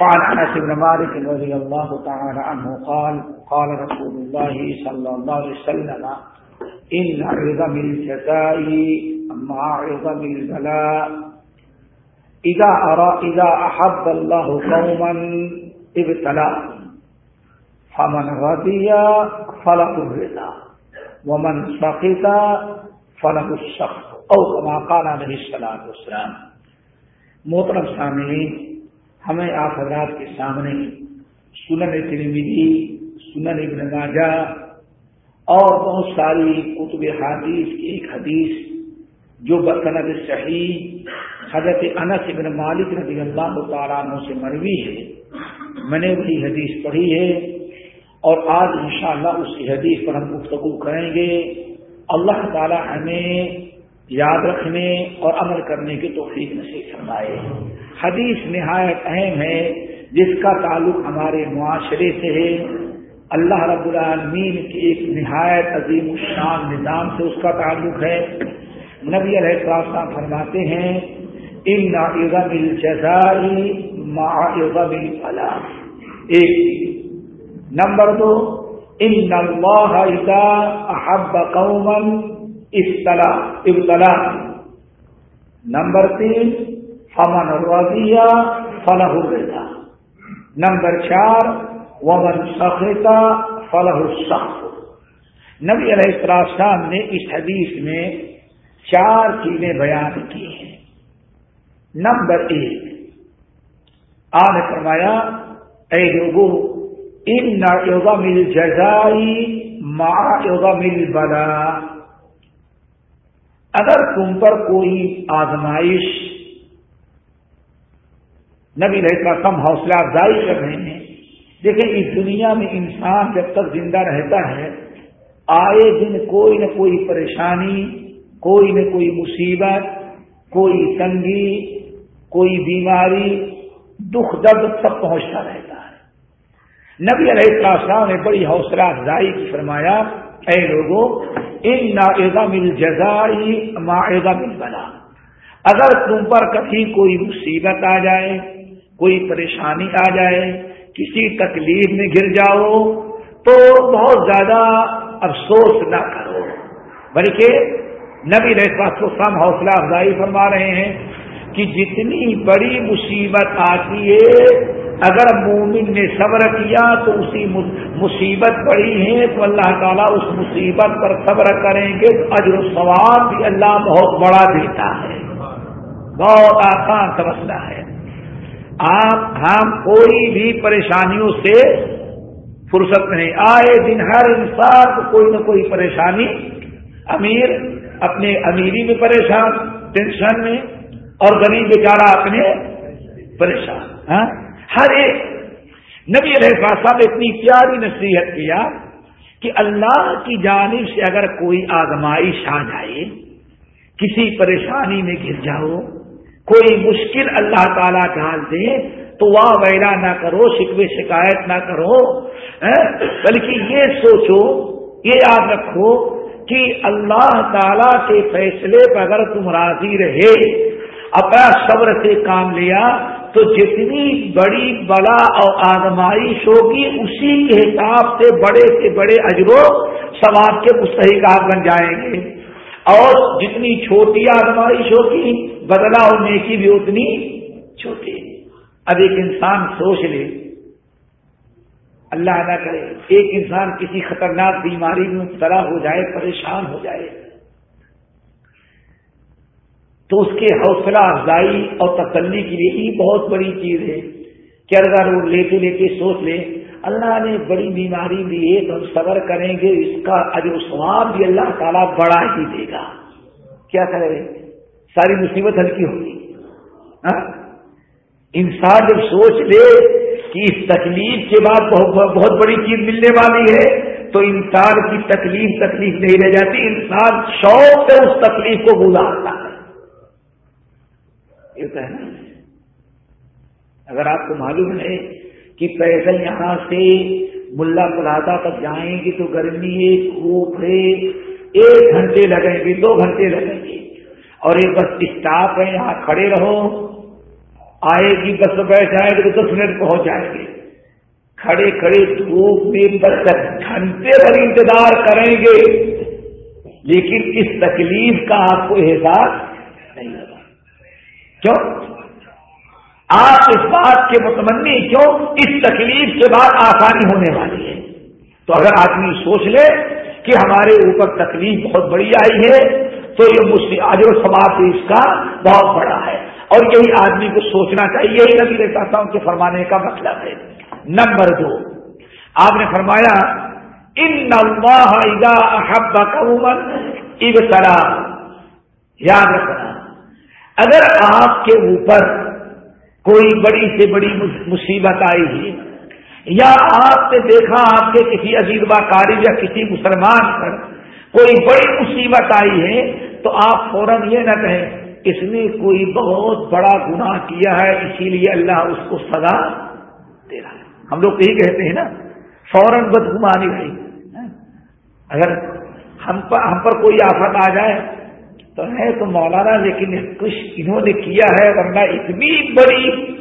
قال انس بن مالك رضي الله تعالى عنه قال قال رسول الله صلى الله عليه وسلم، ان عظم الجزاء مع عظم البلاء اذا ارى اذا احب الله قوما ابتلاهم، فمن رضي فله الرضا، ومن سقط فله السخط او كما قال عليه محترم سامعین، ہمیں آپ حضرات کے سامنے سنن ترمیدی سنن ابن ماجہ اور بہت ساری کتب حادیث کی ایک حدیث جو بسنت صحیح حضرت انس ابن مالک رضی اللہ تعالیٰ عنہ سے مروی ہے، میں نے وہی حدیث پڑھی ہے اور آج انشاءاللہ اللہ اس کی حدیث پر ہم گفتگو کریں گے۔ اللہ تعالی ہمیں یاد رکھنے اور عمل کرنے کی توفیق نصیب فرمائے۔ حدیث نہایت اہم ہے، جس کا تعلق ہمارے معاشرے سے ہے۔ اللہ رب العالمین کی ایک نہایت عظیم الشان نظام سے اس کا تعلق ہے۔ نبی علیہ السلام فرماتے ہیں، ان ناغم الجزائی معذم الفلاح ایک نمبر دو، ان اللہ احب قومن ابتلا ابتلا. نمبر تین فمن رضیا فلاح الرضا. نمبر چار ومن سختا فلاح السخ نبی علیہ السلام نے اس حدیث میں چار چیزیں بیان کی ہیں۔ نمبر ایک آج فرمایا، اے لوگو، ان یوگا مل جزائی ما یوگا مل بلا اگر تم پر کوئی آزمائش نبی رہتا کم حوصلہ افزائی کر رہے ہیں، دیکھیں اس دنیا میں انسان جب تک زندہ رہتا ہے، آئے دن کوئی نہ کوئی پریشانی، کوئی نہ کوئی مصیبت، کوئی تنگی، کوئی بیماری دکھ درد سب پہنچتا رہتا ہے۔ نبی علیہ السلام نے بڑی حوصلہ افزائی کی فرمایا، اے لوگوں ان نا مل جزائی معذہ مل بنا اگر تم پر کبھی کوئی مصیبت آ جائے، کوئی پریشانی آ جائے، کسی تکلیف میں گر جاؤ، تو بہت زیادہ افسوس نہ کرو۔ بلکہ نبی رحفاظ کو کم حوصلہ افزائی فرما رہے ہیں کہ جتنی بڑی مصیبت آتی ہے اگر مومن نے صبر کیا تو اسی مصیبت بڑی ہے تو اللہ تعالیٰ اس مصیبت پر صبر کریں گے تو اجر و ثواب بھی اللہ بہت بڑا دیتا ہے۔ بہت آسان سمجھتا ہے۔ آپ ہم کوئی بھی پریشانیوں سے فرصت نہیں۔ آئے دن ہر انسان کو کوئی نہ کوئی پریشانی، امیر اپنے امیری میں پریشان ٹینشن میں اور غریب بیچارہ اپنے پریشان۔ ہاں؟ ہر ایک نبی علیہ صاحب نے اتنی پیاری نصیحت کیا کہ اللہ کی جانب سے اگر کوئی آزمائش آ جائے، کسی پریشانی میں گر جاؤ، کوئی مشکل اللہ تعالیٰ ڈال دے، تو واہ ویلا نہ کرو، شکوے شکایت نہ کرو ہاں؟ بلکہ یہ سوچو، یہ یاد رکھو کہ اللہ تعالی کے فیصلے پر اگر تم راضی رہے، اپنا صبر سے کام لیا تو جتنی بڑی بلا اور آزمائش ہوگی، اسی کے حساب سے بڑے سے بڑے اجرو سماج کے مستحقات بن جائیں گے۔ اور جتنی چھوٹی آزمائش ہوگی بدلا اور نیکی بھی اتنی چھوٹی۔ اب ایک انسان سوچ لے، اللہ نہ کرے، ایک انسان کسی خطرناک بیماری میں مبتلا ہو جائے، پریشان ہو جائے۔ تو اس کے حوصلہ افزائی اور تسلی کے لیے یہ بہت بڑی چیز ہے کہ اگر وہ لیتے لیتے سوچ لے اللہ نے بڑی بیماری دی ہے تو ہم صبر کریں گے، اس کا اجر سواب بھی اللہ تعالیٰ بڑا ہی دے گا۔ کیا کرے ساری مصیبت ہلکی ہوگی۔ ہاں؟ انسان جب سوچ لے کہ اس تکلیف کے بعد بہت بڑی چیز ملنے والی ہے، تو انسان کی تکلیف تکلیف نہیں رہ جاتی، انسان شوق سے اس تکلیف کو گزارتا ہے۔ یہ تو ہے اگر آپ کو معلوم ہے کہ پیدل یہاں سے ملا پلازا تک جائیں گے تو گرمی ہے دھوپ ہے۔ ایک گھنٹے لگیں گے، دو گھنٹے لگیں گے۔ اور یہ بس اسٹاف ہے، یہاں کھڑے رہو۔ آئے گی بس بیٹھ جائے گی تو دس منٹ پہنچ جائیں گے کھڑے کھڑے دھوپ میں بس گھنٹے بھر انتظار کریں گے۔ لیکن اس تکلیف کا آپ کو احساس نہیں۔ ہوگا کیوں؟ آپ اس بات کے متمنی کیوں؟ اس تکلیف کے بعد آسانی ہونے والی ہے۔ تو اگر آدمی سوچ لے کہ ہمارے اوپر تکلیف بہت بڑی آئی ہے، تو یہ مسلم آج و سماج اس کا بہت بڑا ہے۔ اور یہی آدمی کو سوچنا چاہیے، یہی نبی رہتا ہوں کے فرمانے کا مطلب ہے۔ نمبر دو، آپ نے فرمایا، ان احب قومن اب یاد رکھنا۔ اگر آپ کے اوپر کوئی بڑی سے بڑی مصیبت آئی ہے یا آپ نے دیکھا آپ کے کسی عزیزبا کاری یا کسی مسلمان پر کوئی بڑی مصیبت آئی ہے، تو آپ فوراً یہ نہ کہیں، اس نے کوئی بہت بڑا گناہ کیا ہے، اسی لیے اللہ اس کو سزا دے رہا ہے۔ ہم لوگ یہی کہتے ہیں نا، فوراً بدگمانی بھائی ہاں؟ اگر ہم پر ہم پر کوئی آفت آ جائے تو ہے تو مولانا، لیکن کچھ انہوں نے کیا ہے ورنہ اتنی بڑی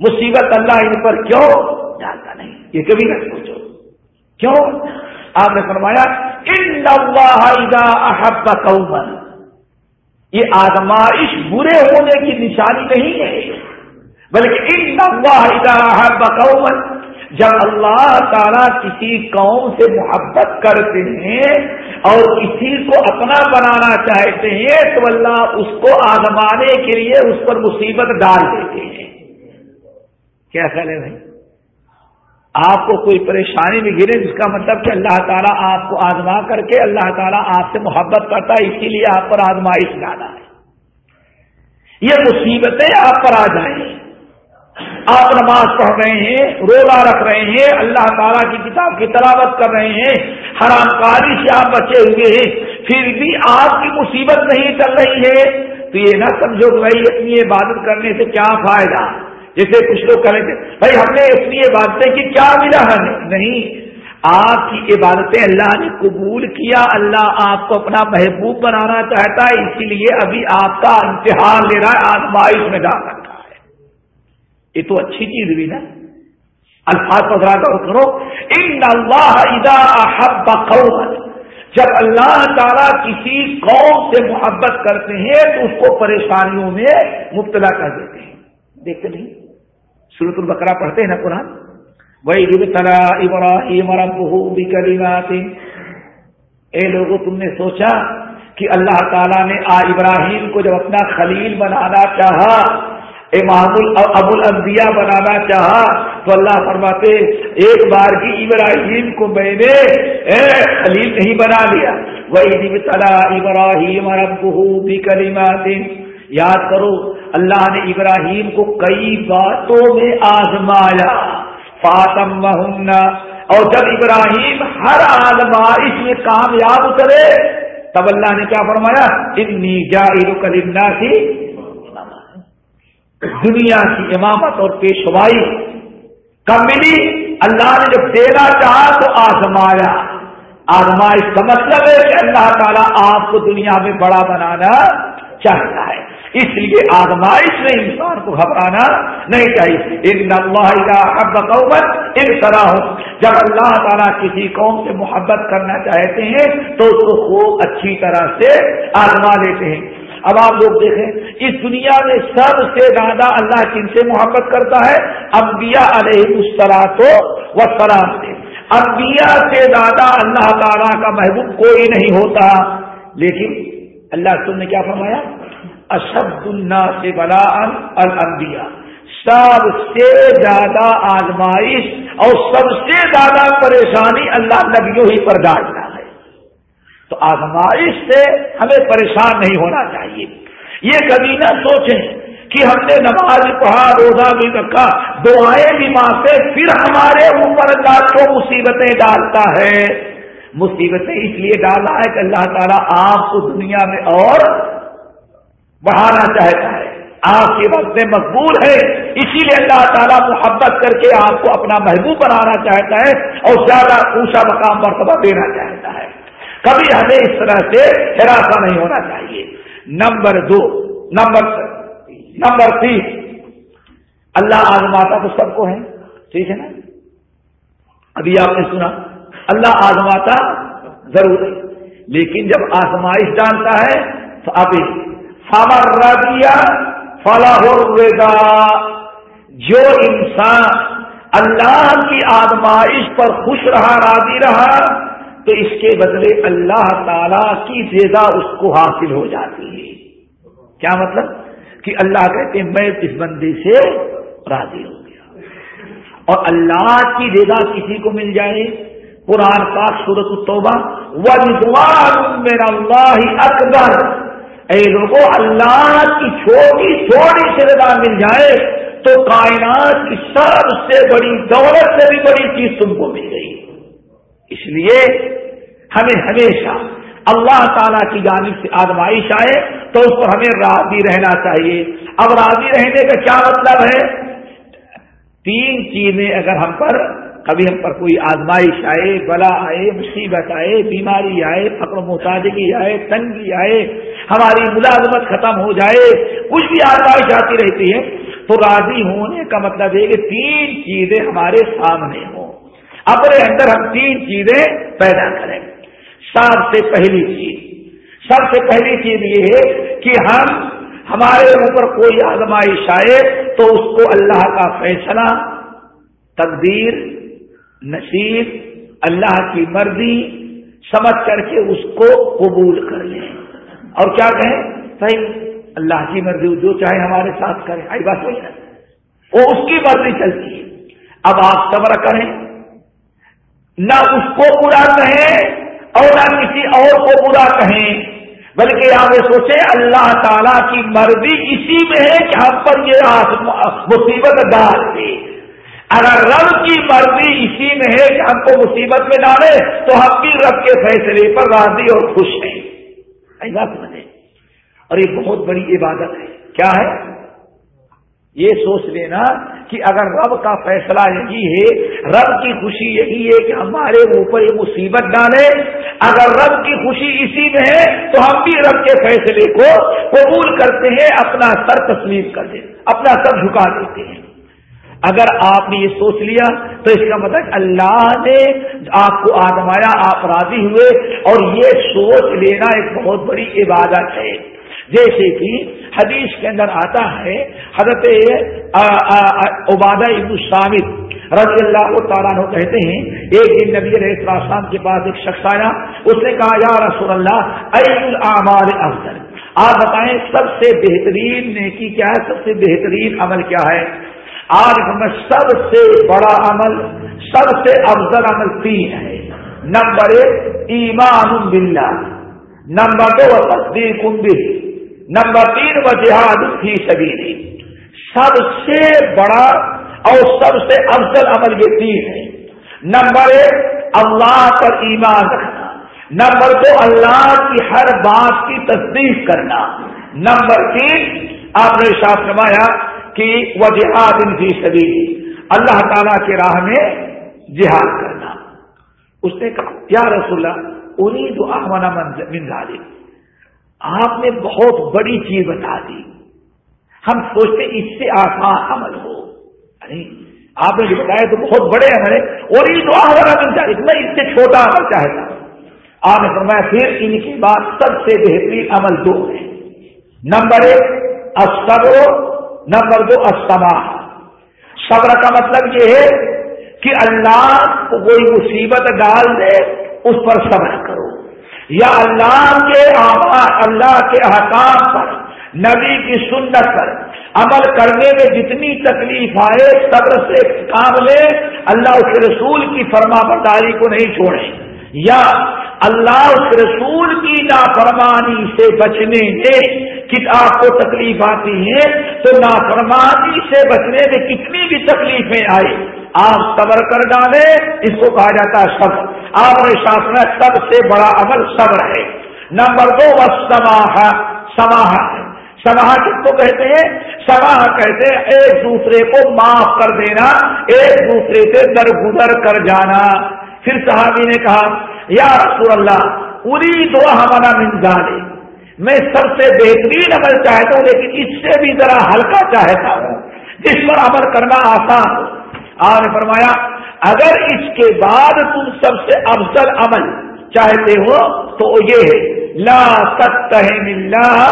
مصیبت اللہ ان پر کیوں جانتا نہیں؟ یہ کبھی نہ سوچو۔ کیوں؟ آپ نے فرمایا، ان احب قومن یہ آدمائش برے ہونے کی نشانی نہیں ہے۔ بلکہ ان احب قومن جب اللہ تعالیٰ کسی قوم سے محبت کرتے ہیں اور کسی کو اپنا بنانا چاہتے ہیں، تو اللہ اس کو آزمانے کے لیے اس پر مصیبت ڈال دیتے ہیں۔ کیا خیال ہے بھائی؟ آپ کو کوئی پریشانی بھی گرے، جس کا مطلب کہ اللہ تعالیٰ آپ کو آزما کر کے اللہ تعالیٰ آپ سے محبت کرتا ہے، اسی لیے آپ پر آزمائش ڈالا ہے۔ یہ مصیبتیں آپ پر آ جائیں۔ آپ نماز پڑھ رہے ہیں، روزہ رکھ رہے ہیں، اللہ تعالیٰ کی کتاب کی تلاوت کر رہے ہیں، حرام کاری سے آپ بچے ہوئے ہیں، پھر بھی آپ کی مصیبت نہیں چل رہی ہے۔ تو یہ نہ سمجھو کہ بھائی اپنی عبادت کرنے سے کیا فائدہ۔ جیسے کچھ لوگ کریں گے بھائی ہم نے اپنی عبادتیں کی، کیا ملا ہمیں؟ نہیں، آپ کی عبادتیں اللہ نے قبول کیا، اللہ آپ کو اپنا محبوب بنانا چاہتا ہے، اسی لیے ابھی آپ کا امتحان لے رہا ہے، آزمائش میں جا سکتا یہ تو اچھی چیز بھی نا۔ الفاظ پذرا کر کرو۔ ان اللہ ادا احب قوم جب اللہ تعالیٰ کسی قوم سے محبت کرتے ہیں تو اس کو پریشانیوں میں مبتلا کر دیتے ہیں۔ دیکھتے نہیں؟ سورت البقرہ پڑھتے ہیں نا قرآن؟ وہی دب تلا ابراہیم ربی اے لوگوں، تم نے سوچا کہ اللہ تعالیٰ نے آ ابراہیم کو جب اپنا خلیل بنانا چاہا امام ابو الانبیاء بنانا چاہا تو اللہ فرماتے، ایک بار کی ابراہیم کو میں نے خلیل نہیں بنا لیا۔ وہی تلا ابراہیم بھی کریمات یاد کرو، اللہ نے ابراہیم کو کئی باتوں میں آزمایا۔ فاطم مہنا اور جب ابراہیم ہر آزمائش میں کامیاب اترے، تب اللہ نے کیا فرمایا؟ اتنی جائر کلنا تھی دنیا کی امامت اور پیشوائی کب ملی اللہ نے جب دینا چاہا تو آزمایا۔ آزمائش کا مطلب ہے کہ اللہ تعالیٰ آپ کو دنیا میں بڑا بنانا چاہتا ہے۔ اس لیے آزمائش میں انسان کو گھبرانا نہیں چاہیے۔ ان اللہ ان طرح ہو جب اللہ تعالیٰ کسی قوم سے محبت کرنا چاہتے ہیں تو اس کو خوب اچھی طرح سے آزما لیتے ہیں۔ اب آپ لوگ دیکھیں، اس دنیا میں سب سے زیادہ اللہ کن سے محبت کرتا ہے؟ انبیاء علیہ السلام تو سلام سے۔ انبیاء سے زیادہ اللہ تعالیٰ کا محبوب کوئی نہیں ہوتا۔ لیکن اللہ تم نے کیا فرمایا؟ اشد اللہ سے بلا الانبیاء۔ سب سے زیادہ آزمائش اور سب سے زیادہ پریشانی اللہ نبیوں ہی پر ڈالتا تو آزمائش سے ہمیں پریشان نہیں ہونا چاہیے۔ یہ کبھی نہ سوچیں کہ ہم نے نماز پڑھا، روزہ بھی رکھا، دعائیں بھی مانگتے، پھر ہمارے اوپر اللہ کو مصیبتیں ڈالتا ہے۔ مصیبتیں اس لیے ڈالا ہے کہ اللہ تعالیٰ آپ کو دنیا میں اور بڑھانا چاہتا ہے۔ آپ کی وقت مقبول ہے، اسی لیے اللہ تعالیٰ محبت کر کے آپ کو اپنا محبوب بنانا چاہتا ہے اور زیادہ اونچا مقام مرتبہ دینا چاہتا ہے۔ کبھی ہمیں اس طرح سے ہراساں نہیں ہونا چاہیے۔ نمبر دو، نمبر نمبر تین۔ اللہ آزماتا تو سب کو ہے، ٹھیک ہے نا؟ ابھی آپ نے سنا، اللہ آزماتا ضرور ہے۔ لیکن جب آزمائش ڈالتا ہے، تو ابھی فامر دیا فلاح جو انسان اللہ کی آزمائش پر خوش رہا، راضی رہا تو اس کے بدلے اللہ تعالی کی جزا اس کو حاصل ہو جاتی ہے۔ کیا مطلب؟ کہ اللہ کہتے ہیں، میں اس بندے سے راضی ہو گیا۔ اور اللہ کی جزا کسی کو مل جائے۔ قرآن پاک صورت التوبہ ودوان میرا اللہ اکبر اے لوگوں اللہ کی چھوٹی چھوٹی سے رضا مل جائے تو کائنات کی سب سے بڑی دولت سے بھی بڑی چیز تم کو مل گئی۔ اس لیے ہمیں ہمیشہ اللہ تعالیٰ کی جانب سے آزمائش آئے تو اس پر ہمیں راضی رہنا چاہیے۔ اب راضی رہنے کا کیا مطلب ہے؟ تین چیزیں اگر ہم پر کبھی ہم پر کوئی آزمائش آئے، بلا آئے، مصیبت آئے، بیماری آئے، فقر محتاجگی آئے، تنگی آئے، ہماری ملازمت ختم ہو جائے، کچھ بھی آزمائش آتی رہتی ہے، تو راضی ہونے کا مطلب ہے کہ تین چیزیں ہمارے سامنے ہوں۔ اپنے اندر ہم تین چیزیں پیدا کریں۔ سب سے پہلی چیز۔ سب سے پہلی چیز یہ ہے کہ ہم، ہمارے اوپر کوئی آزمائش آئے تو اس کو اللہ کا فیصلہ، تقدیر، نصیب، اللہ کی مرضی سمجھ کر کے اس کو قبول کر لیں۔ اور کیا کہیں؟ صحیح، اللہ کی مرضی، جو چاہے ہمارے ساتھ کریں آئی بات وہی ہے۔ وہ اس کی مرضی چلتی ہے۔ اب آپ صبر کریں۔ نہ اس کو برا کہیں۔ اور نہ کسی اور کو برا کہیں۔ بلکہ آپ یہ سوچیں، اللہ تعالی کی مرضی اسی میں ہے کہ ہم پر یہ مصیبت ڈال دے اگر رب کی مرضی اسی میں ہے کہ ہم کو مصیبت میں ڈالے، تو ہم بھی رب کے فیصلے پر راضی اور خوش ہیں۔ ایسا سمجھے اور یہ بہت بڑی عبادت ہے۔ کیا ہے؟ یہ سوچ لینا کہ اگر رب کا فیصلہ یہی ہے، رب کی خوشی یہی ہے کہ ہمارے اوپر یہ مصیبت ڈالے۔ اگر رب کی خوشی اسی میں ہے، تو ہم بھی رب کے فیصلے کو قبول کرتے ہیں، اپنا سر تسلیم کر دیں اپنا سر جھکا دیتے ہیں۔ اگر آپ نے یہ سوچ لیا، تو اس کا مطلب اللہ نے آپ کو آزمایا، آپ راضی ہوئے۔ اور یہ سوچ لینا ایک بہت بڑی عبادت ہے۔ جیسے کہ حدیث کے اندر آتا ہے، حضرت عبادہ ابو سامد رضی اللہ تعالیٰ کہتے ہیں، ایک دن نبی علیہ السلام کے پاس ایک شخص آیا، اس نے کہا، یا رسول اللہ العمال افضل؟ آپ بتائیں، سب سے بہترین نیکی کیا ہے؟ سب سے بہترین عمل کیا ہے؟ آج ہمیں سب سے بڑا عمل، سب سے افضل عمل تین ہے۔ نمبر ایک، ایمان بلّہ نمبر دو، تصدیق نمبر تین و جہاد فی سبھی سب سے بڑا اور سب سے افضل عمل یہ تین ہے۔ نمبر ایک، اللہ پر ایمان رکھنا۔ نمبر دو، اللہ کی ہر بات کی تصدیق کرنا۔ نمبر تین، آپ نے ساتھ نمایا کہ وہ جہاد ان کی سبھی اللہ تعالی کے راہ میں جہاد کرنا۔ اس نے کہا کیا رسول اللہ انہیں تو آمنا من ڈالی آپ نے بہت بڑی چیز بتا دی۔ ہم سوچتے اس سے آسان عمل ہو۔ آپ نے جو بتایا تو بہت بڑے عمل ہے اور یہ تو آمنا من ڈالی میں اس سے چھوٹا عمل چاہتا ہوں آپ نے فرمایا، پھر ان کی بات سب سے بہترین عمل دو ہے نمبر ایک اصبر نمبر دو استما صبر کا مطلب یہ ہے کہ اللہ کو کوئی مصیبت ڈال دے، اس پر صبر کرو۔ یا اللہ کے اللہ کے احکام پر، نبی کی سنت پر۔ عمل کرنے میں جتنی تکلیف آئے، صبر سے کام لے، اللہ اس رسول کی فرما برداری کو نہیں چھوڑے۔ یا اللہ اس رسول کی نافرمانی سے بچنے میں آپ کو تکلیف آتی ہے تو نافرمانی سے بچنے میں کتنی بھی تکلیفیں آئی آپ صبر کر ڈالے اس کو کہا جاتا ہے صبر۔ آپ نے شاسنا سب سے بڑا عمل صبر ہے۔ نمبر دو، وہ سماہ سماہ ہے سماہ کس کو کہتے ہیں سماہ کہتے ہیں، ایک دوسرے کو معاف کر دینا، ایک دوسرے سے درگزر کر جانا۔ پھر صحابی نے کہا، یا رسول اللہ پوری دعا ہمارا من جانے میں سب سے بہترین عمل چاہتا ہوں، لیکن اس سے بھی ذرا ہلکا چاہتا ہوں۔ جس پر عمل کرنا آسان ہو۔ آپ نے فرمایا اگر اس کے بعد تم سب سے افضل عمل چاہتے ہو تو یہ ہے، لا اللہ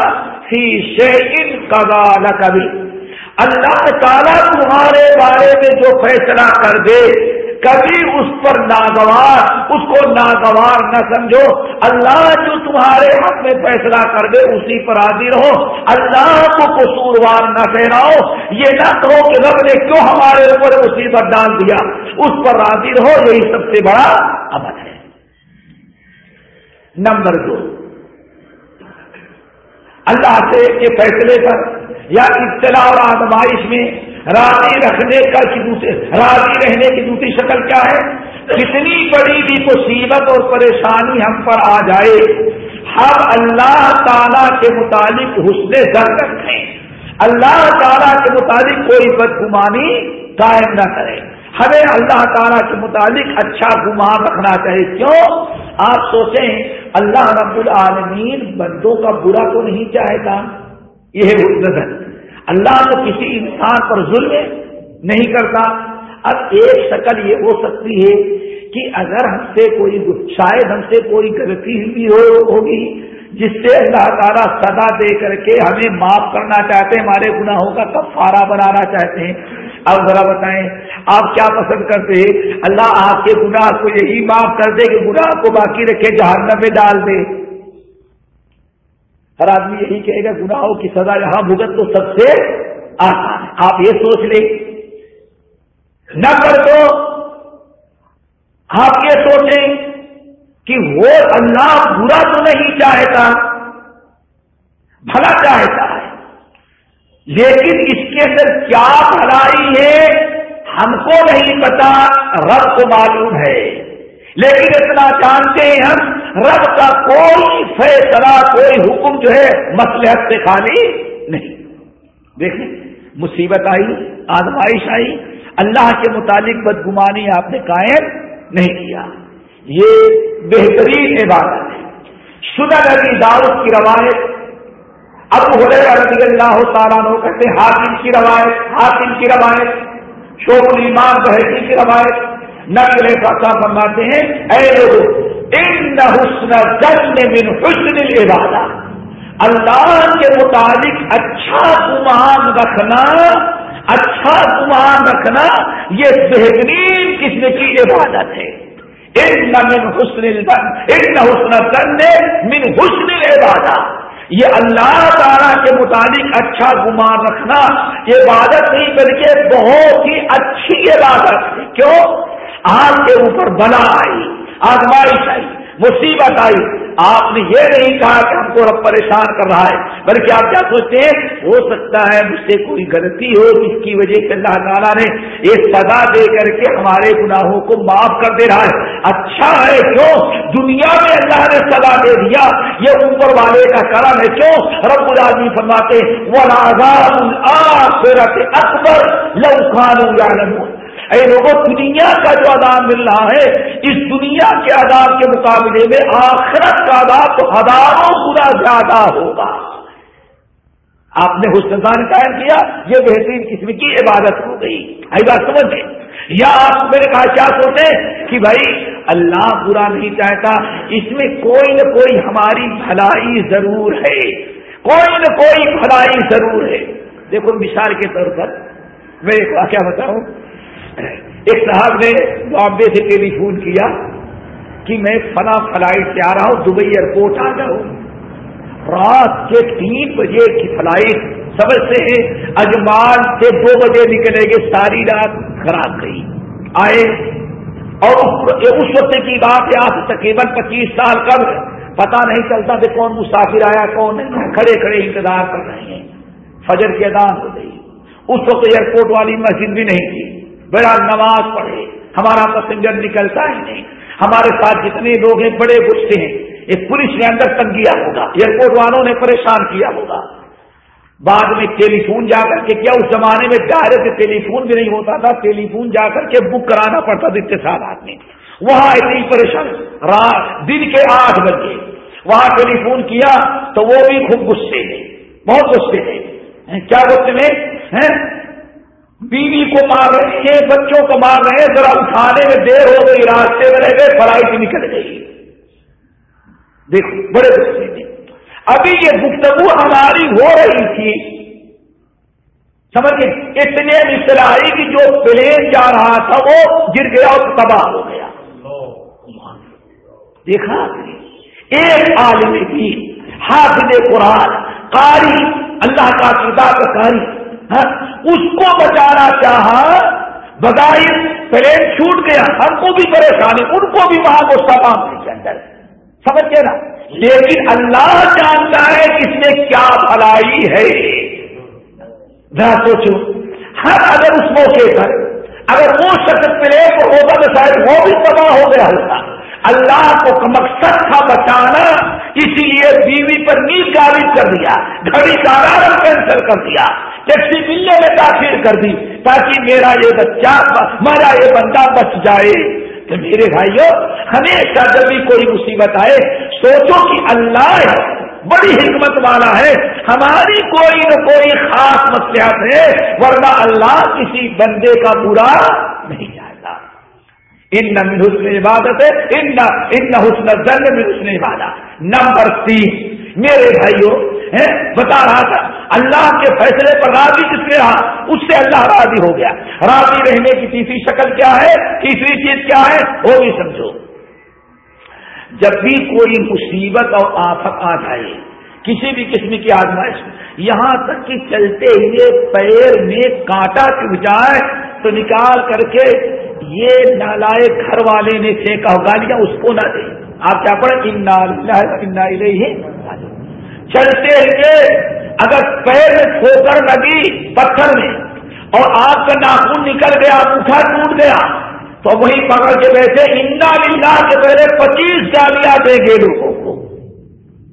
فی شیئن قبال کبھی اللہ تعالیٰ تمہارے بارے میں جو فیصلہ کر دے کبھی اس پر ناگوار، اس کو ناگوار نہ سمجھو۔ اللہ جو تمہارے حق میں فیصلہ کر دے، اسی پر حاضر ہو۔ اللہ کو قصوروار نہ ٹھہراؤ۔ یہ نہ کہو کہ رب نے کیوں ہمارے اوپر مصیبت ڈال دیا۔ اس پر حاضر ہو، یہی سب سے بڑا عمل ہے۔ نمبر دو۔ اللہ سے کے فیصلے پر یا اطلاع اور آزمائش میں راضی رکھنے کا راضی رہنے کی دوسری شکل کیا ہے؟ کتنی بڑی بھی مصیبت اور پریشانی ہم پر آ جائے، ہم اللہ تعالی کے متعلق حسن زن رکھیں۔ اللہ تعالی کے مطابق کوئی بدگمانی قائم نہ کرے۔ ہمیں اللہ تعالیٰ کے متعلق اچھا گمان رکھنا چاہیے۔ کیوں؟ آپ سوچیں، اللہ رب العالمین بندوں کا برا تو نہیں چاہتا یہ ہے اللہ تو کسی انسان پر ظلم نہیں کرتا۔ اب ایک شکل یہ ہو سکتی ہے کہ اگر ہم سے کوئی شاید ہم سے کوئی غلطی بھی ہوگی جس سے اللہ تعالیٰ سدا دے کر کے ہمیں معاف کرنا چاہتے ہیں، ہمارے گناہوں کا کفارہ بنانا چاہتے ہیں۔ اب ذرا بتائیں، آپ کیا پسند کرتے ہیں؟ اللہ آپ کے گناہ کو یہی معاف کر دے کہ گناہ کو باقی رکھے، جہنم میں ڈال دے۔ ہر آدمی یہی کہے گا، گناہوں کی سزا یہاں بھگت تو سب سے آسان ہے۔ آپ یہ سوچ لیں۔ نہ کر دو آپ یہ سوچیں کہ وہ اللہ برا تو نہیں چاہتا، بھلا چاہتا ہے۔ لیکن اس کے اندر کیا بھلائی ہے، ہم کو نہیں پتا، رب کو معلوم ہے۔ لیکن اتنا جانتے ہیں ہم رب کا کوئی فیصلہ، کوئی حکم جو ہے مسلحت سے خالی نہیں۔ دیکھیں، مصیبت آئی، آزمائش آئی، اللہ کے متعلق بدگمانی آپ نے قائم نہیں کیا۔ یہ بہترین عبادت ہے۔ سنن علی داؤد کی روایت اب ہو رضی اللہ تعالیٰ نو کہتے حاکم کی روایت، حاکم کی روایت شوق المان بحثی کی روایت نقل فتح فرماتے ہیں، اے لوگ ان حسن جن من حسن العبادہ۔ اللہ کے مطابق اچھا گمان رکھنا اچھا گمان رکھنا، یہ بہترین قسم کی عبادت ہے۔ ان من حسن ان حسن جن من حسن العبادہ۔ یہ اللہ تعالیٰ کے مطابق اچھا گمان رکھنا، عبادت نہیں، بلکہ بہت ہی اچھی عبادت۔ کیوں؟ آپ کے اوپر بنا آئی، آزمائش آئی، مصیبت آئی۔ آپ نے یہ نہیں کہا کہ ہم کو رب پریشان کر رہا ہے، بلکہ آپ کیا سوچتے ہیں؟ ہو سکتا ہے مجھ سے کوئی غلطی ہو، جس کی وجہ سے اللہ تعالیٰ نے یہ سزا دے کر کے ہمارے گناہوں کو معاف کر دے رہا ہے۔ اچھا ہے کیوں؟ دنیا میں اللہ نے سزا دے دیا۔ یہ اوپر والے کا کرم ہے کیوں؟ رب العالمین فرماتے وہ آزاد اکبر لو خان یا اے لوگوں دنیا کا جو عذاب مل رہا ہے، اس دنیا کے عذاب کے مقابلے میں آخرت کا عذاب تو ہزاروں گنا زیادہ ہوگا۔ آپ نے حسن قائم کیا، یہ بہترین قسم کی عبادت ہو گئی۔ آئی بات سمجھے یا آپ میرے کہا، کیا سوچے؟ کہ بھائی، اللہ برا نہیں چاہتا۔ اس میں کوئی نہ کوئی ہماری بھلائی ضرور ہے۔ کوئی نہ کوئی بھلائی ضرور ہے۔ دیکھو، مثال کے طور پر میں کیا بتاؤں۔ ایک صاحب نے بامبے سے ٹیلی فون کیا کہ میں فلاں فلائٹ سے آ رہا ہوں، دبئی ایئرپورٹ آ جاؤں رات کے تین بجے کی فلائٹ سمجھتے ہیں اجمان سے دو بجے نکلے گے ساری رات خراب گئی۔ آئے۔ اور اس وقت کی بات ہے، آج تقریباً پچیس سال کب پتا نہیں چلتا کہ کون مسافر آیا، کون نہیں کھڑے کھڑے انتظار کر رہے ہیں۔ فجر کی ادان ہو گئی۔ اس وقت ایئرپورٹ والی مسجد بھی نہیں تھی۔ بڑا نماز پڑھے، ہمارا پسنجر نکلتا ہی نہیں۔ ہمارے ساتھ جتنے لوگ ہیں، بڑے غصے ہیں۔ اس پولیس نے اندر تنگ کیا ہوگا ایئرپورٹ والوں نے پریشان کیا ہوگا۔ بعد میں ٹیلی فون جا کر کے، کیا اس زمانے میں ڈائریکٹ ٹیلی فون بھی نہیں ہوتا تھا؟ ٹیلی فون جا کر کے بک کرانا پڑتا تھا اتنے سال آدمی وہاں اتنی پریشان رات، دن کے آٹھ بجے وہاں ٹیلی فون کیا تو وہ بھی خوب غصے میں بہت غصے میں کیا غصے میں بیوی کو مار رہے ہیں، بچوں کو مار رہے ہیں، ذرا اٹھانے میں دیر ہو گئی، راستے میں رہ گئے، فلائٹ نکل گئی۔ دیکھو، بڑے غصے میں ابھی یہ گفتگو ہماری ہو رہی تھی۔ سمجھے، اتنے مسلائی کی جو پلین جا رہا تھا، وہ گر گیا اور تباہ ہو گیا۔ دیکھا ایک عالم کی حافظ قرآن، قاری، اللہ کا کتاب قاری۔ ہاں، اس کو بچانا چاہا بدائی پلین چھوٹ گیا، ہم کو بھی پریشانی، ان کو بھی وہاں کو سبام کے اندر سمجھ کے نا؟ لیکن اللہ جانتا ہے کہ اس میں کیا بھلائی ہے۔ ذرا سوچو، ہر اگر اس موقع پر، اگر وہ شخص پلے پر ہوگا تو شاید وہ بھی تباہ ہو گیا ہوتا۔ اللہ کو مقصد تھا بچانا، اسی لیے بیوی پر نیند غالب کر دیا، گھڑی کا کینسل کر دیا۔ ٹیکسی ملنے میں تاخیر کر دی تاکہ میرا یہ بچہ میرا یہ بندہ بچ جائے۔ تو میرے بھائیوں ہمیشہ جب بھی کوئی مصیبت آئے، سوچو کہ اللہ بڑی حکمت والا ہے۔ ہماری کوئی نہ کوئی خاص مسئلہ ہے، ورنہ اللہ کسی بندے کا برا نہیں۔ ان حسن عبادت ہے ان ان حسن زن میں حسن عبادت نمبر تین میرے بھائیوں بتا رہا تھا، اللہ کے فیصلے پر راضی کس نے رہا؟ اس سے اللہ راضی ہو گیا۔ راضی رہنے کی تیسری شکل کیا ہے؟ تیسری چیز کیا ہے؟ وہ بھی سمجھو۔ جب بھی کوئی مصیبت اور آفت آ جائے، کسی بھی قسم کی آزمائش، یہاں تک کہ چلتے ہوئے پیر میں کانٹا چپ جائے تو نکال کر کے یہ نالائے گھر والے نے پھینکا گالیاں اس کو نہ دے۔ آپ کیا پڑھیں؟ انا ہی چلتے ہوئے اگر پیر میں ٹھوکر لگی پتھر میں اور آپ کا ناخن نکل گیا اٹھا ٹوٹ گیا، تو وہی پکڑ کے بیٹھے۔ اندا للہ کے پہلے پچیس گالیاں دیں گے لوگوں کو۔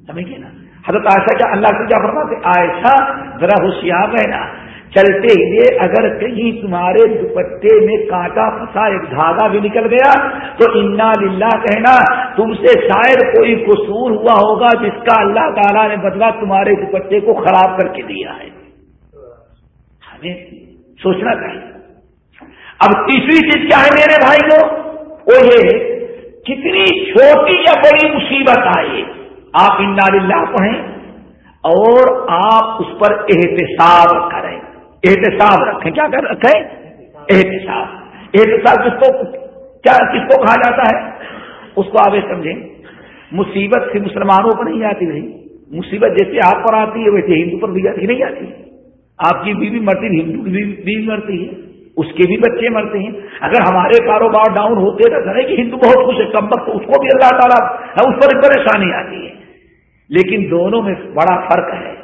سمجھے نا؟ حضرت عائشہ کیا اللہ سے کیا فرماتے عائشہ، ذرا ہوشیار رہنا۔ چلتے ہوئے اگر کہیں تمہارے دوپٹے میں کانٹا پھنسا ایک دھاگا بھی نکل گیا، تو انا للہ کہنا، تم سے شاید کوئی قصور ہوا ہوگا جس کا اللہ تعالیٰ نے بدلا تمہارے دوپٹے کو خراب کر کے دیا ہے۔ ہمیں سوچنا چاہیے۔ اب تیسری چیز کیا ہے میرے بھائی کو وہ یہ ہے، کتنی چھوٹی یا بڑی مصیبت آئے آپ ان للہ پڑھیں اور آپ اس پر احتساب کریں۔ احتساب رکھیں۔ کیا کر رکھیں؟ احتساب۔ احتساب کس کو کیا کس کو کہا جاتا ہے؟ اس کو آپ یہ سمجھیں۔ مصیبت سے مسلمانوں پر نہیں آتی بھائی۔ مصیبت جیسے آپ پر آتی ہے، ویسے ہندو پر بھی آتی نہیں آتی۔ آپ کی بیوی مرتی ہندو کی بیوی مرتی ہے۔ اس کے بھی بچے مرتے ہیں۔ اگر ہمارے کاروبار ڈاؤن ہوتے رہتا ہے کہ ہندو بہت خوش ہے کم وقت اس کو بھی اللہ تعالیٰ ہاں، اس پر پریشانی آتی ہے۔ لیکن دونوں میں بڑا فرق ہے۔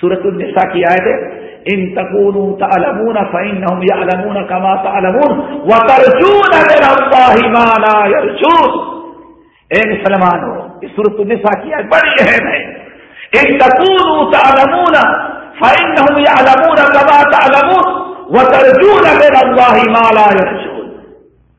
سورت النساء کی آئے ان تکون تعلمون فإنهم يعلمون كما تعلمون وترجون من الله ما لا يرجون. اے مسلمانوں، اس سورت النساء کی بڑی اہم ہے۔ ان تکون تعلمون فإنهم يعلمون كما تعلمون وہ ترجون اگر اللہ مالا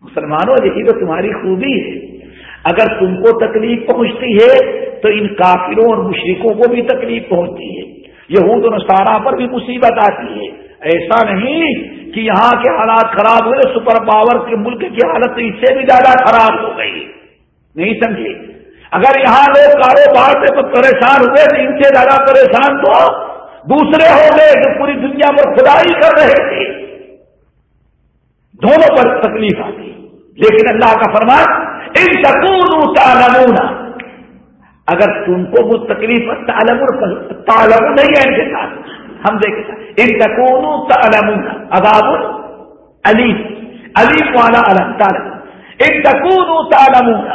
مسلمانوں، دیکھیے تو تمہاری خوبی ہے۔ اگر تم کو تکلیف پہنچتی ہے، تو ان کافروں اور مشرقوں کو بھی تکلیف پہنچتی ہے۔ یہود و نصارہ پر بھی مصیبت آتی ہے۔ ایسا نہیں کہ یہاں کے حالات خراب ہوئے، سپر پاور کے ملک کی حالت اس سے بھی زیادہ خراب ہو گئی۔ نہیں سمجھے؟ اگر یہاں لوگ کاروبار سے پریشان ہوئے تو ان سے زیادہ پریشان تو دوسرے ہو گئے جو پوری دنیا پر خدائی کر رہے تھے۔ دونوں پر تکلیف آتی۔ لیکن اللہ کا فرمان، ان سکون تالمون اگر تم کو وہ تکلیف تالم نہیں ہے ان کے ساتھ، ہم دیکھیں ان سکون تالمون اداب علی علی والا الگ تعلق ان سکون تالمون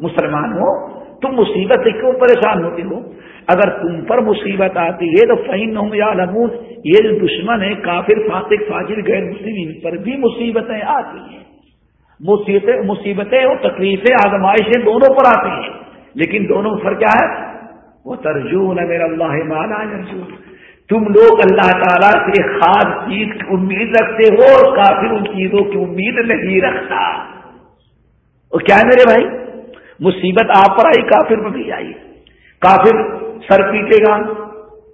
مسلمان ہو، تم مصیبت سے کیوں پریشان ہوتی ہو؟ اگر تم پر مصیبت آتی ہے تو فہم ہوں یا لمون یہ جو دشمن ہے، کافر فاطق فاجر، غیر مسلم ان پر بھی مصیبتیں آتی ہیں۔ مصیبتیں مصیبتیں اور تکلیفیں، آزمائشیں دونوں پر آتی ہیں۔ لیکن دونوں پر کیا ہے؟ وہ ترجون میرا اللہ مانا تم لوگ اللہ تعالیٰ سے خاص چیز کی امید رکھتے ہو اور کافر ان چیزوں کی امید نہیں رکھتا۔ اور کیا ہے میرے بھائی؟ مصیبت آپ پر آئی، کافر پر بھی آئی۔ کافر سر پیٹے گا،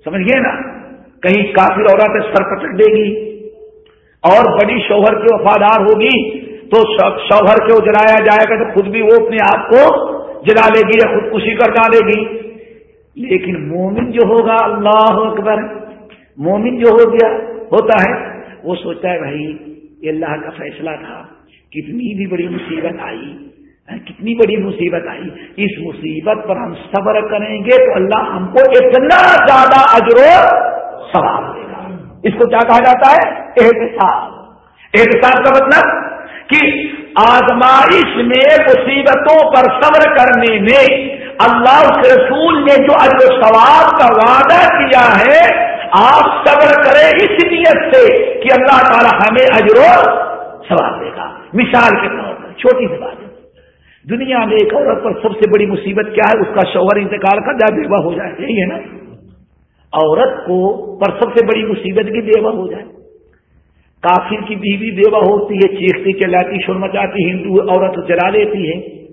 سمجھیے نا؟ کہیں کافی عورت سر پٹک دے گی اور بڑی شوہر کے وفادار ہوگی تو شوہر کو جلایا جائے گا تو خود بھی وہ اپنے آپ کو جلا لے گی یا خودکشی کر ڈالے گی لیکن مومن جو ہوگا، اللہ اکبر، مومن جو ہو گیا، ہوتا ہے، وہ سوچتا ہے، بھائی، یہ اللہ کا فیصلہ تھا۔ کتنی بھی بڑی مصیبت آئی ہاں، کتنی بڑی مصیبت آئی، اس مصیبت پر ہم صبر کریں گے تو اللہ ہم کو اتنا زیادہ اجرو سوال دے گا۔ اس کو کیا کہا جاتا ہے؟ احتساب۔ احتساب کا مطلب کہ آزمائش میں مصیبتوں پر صبر کرنے میں اللہ کے رسول نے جو اجر ثواب کا وعدہ کیا ہے، آپ صبر کریں اس نیت سے کہ اللہ تعالی ہمیں اجر و ثواب دے گا۔ مثال کے طور پر، چھوٹی سی بات ہے۔ دنیا میں ایک عورت پر سب سے بڑی مصیبت کیا ہے؟ اس کا شوہر انتقال کر جائے بیوہ ہو جائے، یہی ہے نا۔ عورت کو پر سب سے بڑی مصیبت کی بیوہ ہو جائے۔ کافر کی بیوی بیوہ ہوتی ہے، چیختی چلاتی، شور مچاتی، ہندو عورت چلا لیتی ہے۔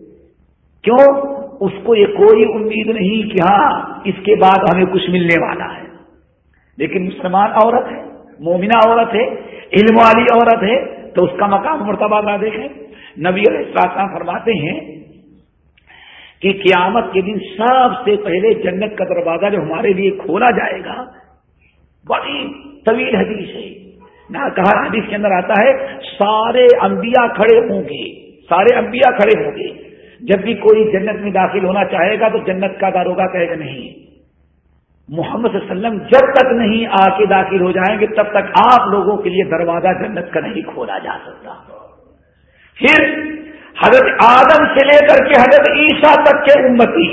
کیوں؟ اس کو یہ کوئی امید نہیں کہ ہاں اس کے بعد ہمیں کچھ ملنے والا ہے۔ لیکن مسلمان عورت ہے، مومنہ عورت ہے، علم والی عورت ہے، تو اس کا مقام مرتبہ نہ دیکھیں۔ نبی علیہ فرماتے ہیں کہ قیامت کے دن سب سے پہلے جنت کا دروازہ جو ہمارے لیے کھولا جائے گا، بڑی طویل حدیث ہے۔ نہ کہا حدیث کے اندر آتا ہے، سارے انبیاء کھڑے ہوں گے، سارے انبیاء کھڑے ہوں گے۔ جب بھی کوئی جنت میں داخل ہونا چاہے گا تو جنت کا داروگا کہے گا نہیں۔ محمد صلی اللہ علیہ وسلم جب تک نہیں آ کے داخل ہو جائیں گے، تب تک آپ لوگوں کے لیے دروازہ جنت کا نہیں کھولا جا سکتا۔ پھر حضرت آدم سے لے کر کے حضرت عیسیٰ تک کے امتی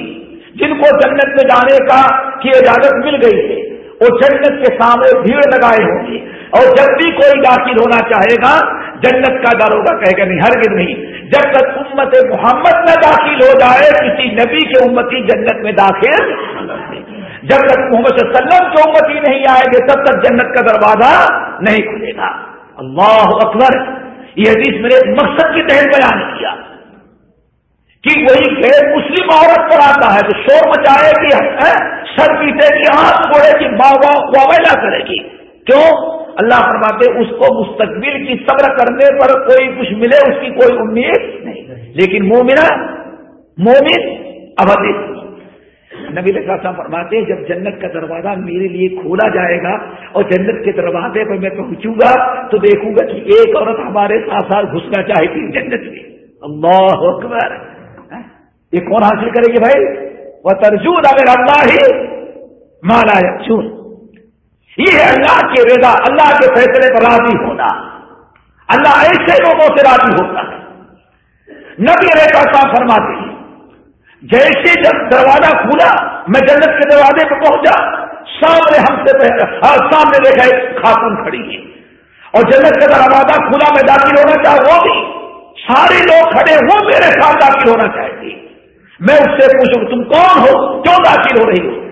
جن کو جنت میں جانے کا کی اجازت مل گئی ہے، وہ جنت کے سامنے بھیڑ لگائے ہوں گے۔ اور جب بھی کوئی داخل ہونا چاہے گا، جنت کا داروگا کہے گا نہیں ہر دن نہیں۔ جب تک امت محمد میں داخل ہو جائے، کسی نبی کے امتی جنت میں داخل جب تک محمد صلی اللہ علیہ وسلم کے امتی نہیں آئے گے، تب تک جنت کا دروازہ نہیں کھلے گا۔ اللہ اکبر، یہ حدیث میرے مقصد کے تحت بیان کیا کہ وہی غیر مسلم عورت پر آتا ہے تو شور مچائے گی ہاں، سر پیٹے گی ہاتھ چھوڑے گی ماں واہ کرے گی۔ کیوں؟ اللہ فرماتے اس کو مستقبل کی صبر کرنے پر کوئی کچھ ملے، اس کی کوئی امید نہیں۔ لیکن مومنا مومن ابدی۔ نبی صاحب فرماتے ہیں، جب جنت کا دروازہ میرے لیے کھولا جائے گا اور جنت کے دروازے پر میں پہنچوں گا، تو دیکھوں گا کہ ایک عورت ہمارے ساتھ ساتھ گھسنا چاہتی جنت میں۔ اللہ اکبر۔ ہاں؟ یہ کون حاصل کرے گی بھائی؟ وہ ترجود اگر اللہ ہی مالا چون یہ ہے اللہ کی رضا، اللہ کے فیصلے پر راضی ہونا۔ اللہ ایسے لوگوں سے راضی ہوتا ہے۔ نبی ریکا صاحب فرماتے ہیں، جیسے جب دروازہ کھولا میں جنت کے دروازے پہ پہنچا، سامنے ہم سے ہاں، سامنے دیکھا ایک خاتون کھڑی ہے۔ اور جنت کا دروازہ کھلا، میں داخل ہونا چاہوں وہ بھی۔ سارے لوگ کھڑے وہ میرے ساتھ داخل ہونا چاہتی میں اس سے پوچھوں، تم کون ہو؟ کیوں داخل ہو رہی ہو؟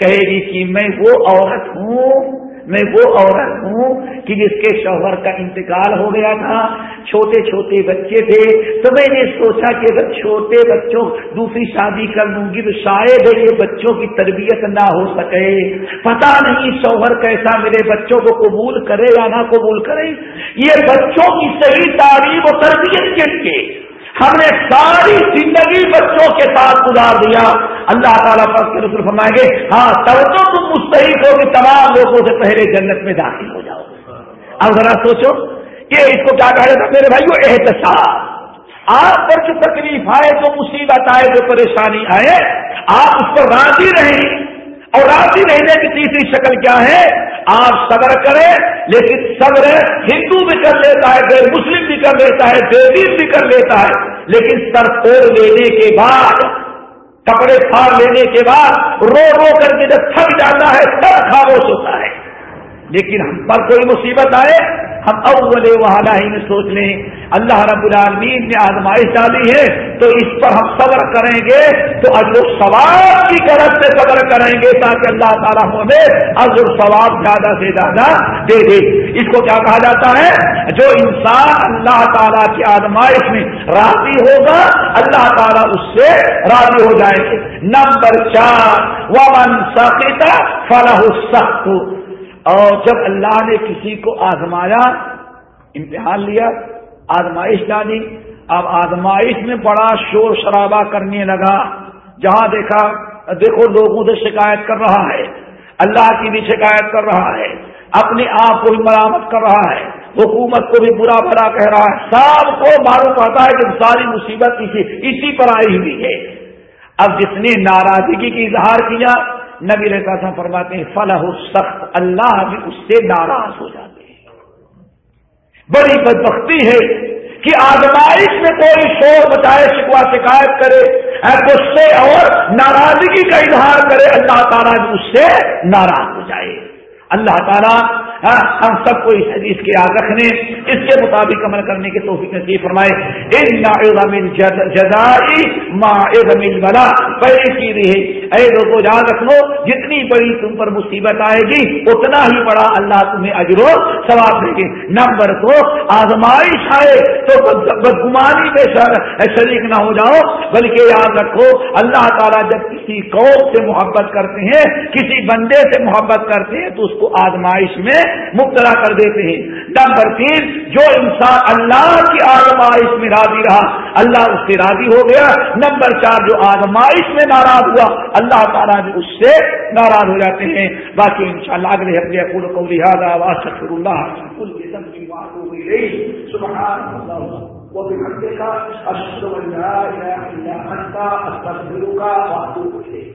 کہے گی کہ میں وہ عورت ہوں، میں وہ عورت ہوں کہ جس کے شوہر کا انتقال ہو گیا تھا، چھوٹے چھوٹے بچے تھے۔ تو میں نے سوچا کہ اگر چھوٹے بچوں، دوسری شادی کر لوں گی تو شاید یہ بچوں کی تربیت نہ ہو سکے۔ پتا نہیں شوہر کیسا میرے بچوں کو قبول کرے یا نہ قبول کرے۔ یہ بچوں کی صحیح تعلیم و تربیت کے لیے ہم نے ساری زندگی بچوں کے ساتھ گزار دیا۔ اللہ تعالیٰ پر کے رسول فرمائیں گے ہاں تب تو تم مستحق ہو کہ تمام لوگوں سے پہلے جنت میں داخل ہو جاؤ۔ اب ذرا سوچو کہ اس کو کیا کہا جاتا میرے بھائی وہ احتساب۔ آپ پر جو تکلیف آئے، جو مصیبت آئے، جو پریشانی آئے، آپ اس پر راضی رہیں۔ اور راضی رہنے کی تیسری شکل کیا ہے؟ آپ صبر کریں، لیکن صبر ہندو بھی کر لیتا ہے، غیر مسلم بھی کر لیتا ہے دیویز بھی کر لیتا ہے، لیکن سر توڑ لینے کے بعد، کپڑے پھاڑ لینے کے بعد، رو رو کر کے جب تھک جاتا ہے سر خاموش ہوتا ہے۔ لیکن ہم پر کوئی مصیبت آئے، ہم اول وحالہ ہی میں سوچ لیں، اللہ رب العالمین نے آزمائش ڈالی ہے، تو اس پر ہم صبر کریں گے، تو اجر ثواب کی غرض سے صبر کریں گے تاکہ اللہ تعالیٰ ہمیں اجر ثواب زیادہ سے زیادہ دے دے۔ اس کو کیا کہا جاتا ہے؟ جو انسان اللہ تعالیٰ کی آزمائش میں راضی ہوگا، اللہ تعالیٰ اس سے راضی ہو جائیں گے۔ نمبر چار، ومن سخت فلاح سخت اور جب اللہ نے کسی کو آزمایا، امتحان لیا، آزمائش ڈالی، اب آزمائش میں بڑا شور شرابہ کرنے لگا، جہاں دیکھا، دیکھو لوگوں سے شکایت کر رہا ہے، اللہ کی بھی شکایت کر رہا ہے، اپنے آپ کو بھی مرامت کر رہا ہے، حکومت کو بھی برا بھرا کہہ رہا ہے، سب کو معلوم پڑتا ہے کہ ساری مصیبت اسی اسی پر آئی ہوئی ہے۔ اب جس نے ناراضگی کی اظہار کیا نبی رہتا فرماتے ہیں فلاح سخت اللہ بھی اس سے ناراض ہو جاتے ہیں۔ بڑی بدبختی ہے کہ آزمائش میں کوئی شور بچائے شکوا شکایت کرے غصے اور ناراضگی کا اظہار کرے، اللہ تعالیٰ بھی اس سے ناراض ہو جائے۔ اللہ تعالیٰ ہاں، ہم سب کو اس حدیث کی یاد رکھنے اس کے مطابق عمل کرنے کے توفیق نصیب فرمائے۔ جزائی ماں بلا پہلے کی رہی اے لوگوں یاد رکھ لو جتنی بڑی تم پر مصیبت آئے گی اتنا ہی بڑا اللہ تمہیں اجرو ثواب دے گی نمبر دو آزمائش آئے۔ تو بدگمانی میں شریک نہ ہو جاؤ۔ بلکہ یاد رکھو اللہ تعالیٰ جب کسی قوم سے محبت کرتے ہیں کسی بندے سے محبت کرتے ہیں تو اس کو آزمائش میں مبتلا کر دیتے ہیں۔ نمبر تین، جو انسان اللہ کی آزمائش میں راضی رہا، اللہ اس سے راضی ہو گیا۔ نمبر چار، جو آزمائش میں ناراض ہوا، اللہ تعالیٰ بھی اس سے ناراض ہو جاتے ہیں۔ باقی ان شاء اللہ اگلے اپنے پور کو لہٰذا شکر اللہ کا